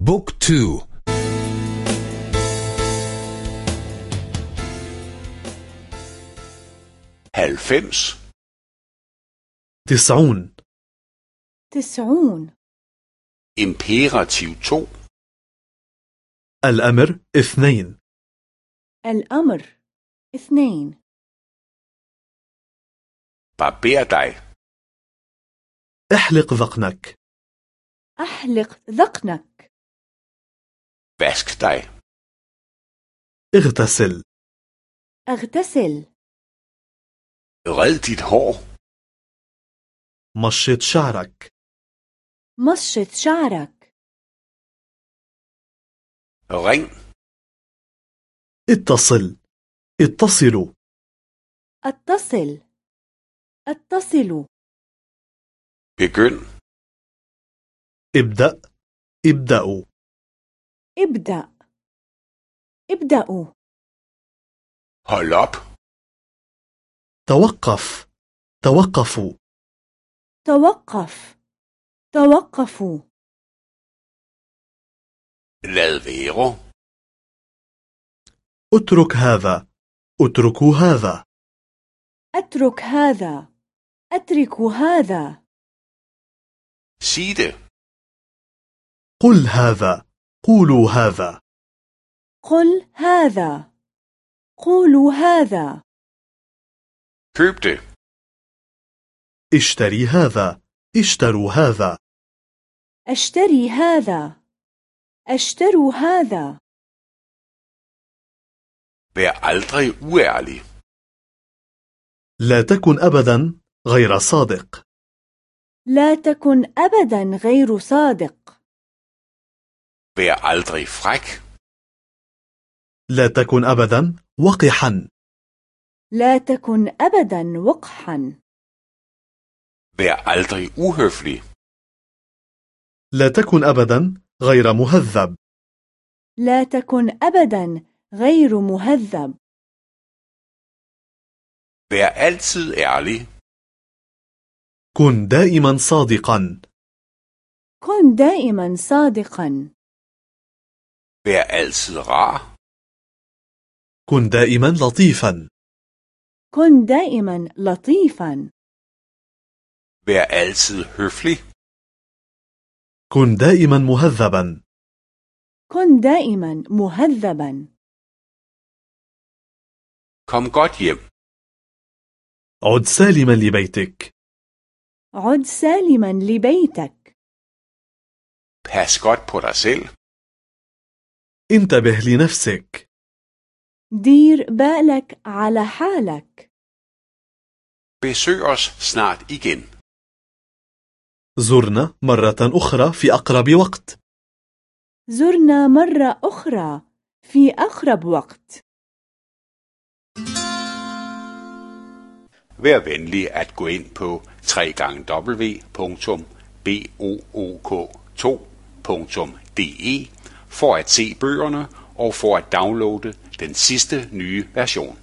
بوك تو. halvfems تسعون. تسعون. imperativ 2 الأمر اثنين. الأمر اثنين. barber dig احلق ذقنك. أحلق ذقنك. Vask dig. اغتسل. أغتسل. Red dit hår. مشط شعرك. مشط شعرك. Ring. اتصل. اتصلوا اتصل. اتصلوا begynd. ابدأ. ابدأوا ابدأ. ابدأوا. Op توقف. توقفوا. توقف. توقفوا. lad være اترك هذا. اتركوا هذا. أترك هذا. أترك هذا. Sig det. قل هذا. قولوا هذا. قل هذا. قولوا هذا. Køb det اشتري هذا. اشتروا هذا. أشتري هذا. أشتروا هذا. Vær aldrig uærlig. لا تكن أبدا غير صادق. لا تكن أبدا غير صادق. Vær aldrig fræk لا تكن أبدا وقحا. لا تكن أبدا وقحا. Vær aldrig uhøflig لا تكن أبدا غير مهذب. لا تكن أبدا غير مهذب. Vær altid ærlig كن دائما صادقا. كن دائما صادقا. Vær altid rar. كن دائما لطيفا. كن دائما لطيفا. Vær altid høflig. كن دائما مهذبا. كن دائما مهذبا. Kom godt hjem. عد سالما لبيتك. عد سالما لبيتك. Pas godt på dig selv. انتبه لنفسك. دير بالك على حالك. Besøg os snart igen. زرنا مرة أخرى في أقرب وقت. زرنا مرة أخرى في أقرب وقت. Vær venlig at gå ind på www.book2.de for at se bøgerne og for at downloade den sidste nye version.